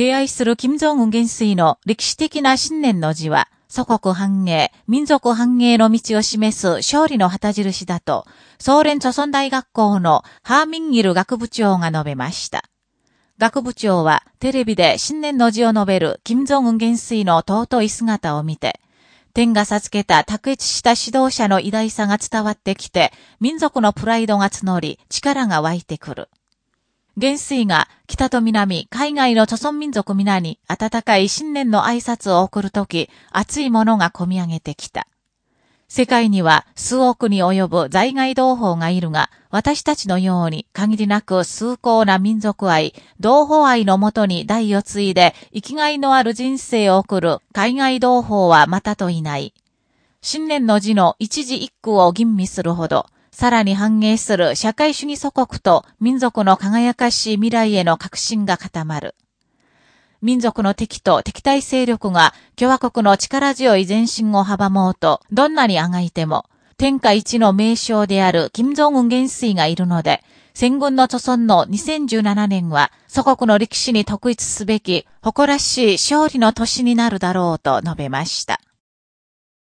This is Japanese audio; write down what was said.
敬愛する金正恩元帥の歴史的な信念の字は、祖国繁栄、民族繁栄の道を示す勝利の旗印だと、総連著村大学校のハーミンギル学部長が述べました。学部長はテレビで新年の字を述べる金正恩元帥の尊い姿を見て、天が授けた卓越した指導者の偉大さが伝わってきて、民族のプライドが募り、力が湧いてくる。元帥が北と南、海外の著村民族皆に温かい新年の挨拶を送るとき、熱いものが込み上げてきた。世界には数億に及ぶ在外同胞がいるが、私たちのように限りなく崇高な民族愛、同胞愛のもとに代を継いで生きがいのある人生を送る海外同胞はまたといない。新年の字の一字一句を吟味するほど、さらに繁栄する社会主義祖国と民族の輝かしい未来への確信が固まる。民族の敵と敵対勢力が共和国の力強い前進を阻もうと、どんなにあがいても、天下一の名将である金正恩元帥がいるので、戦軍の著村の2017年は祖国の歴史に特筆すべき誇らしい勝利の年になるだろうと述べました。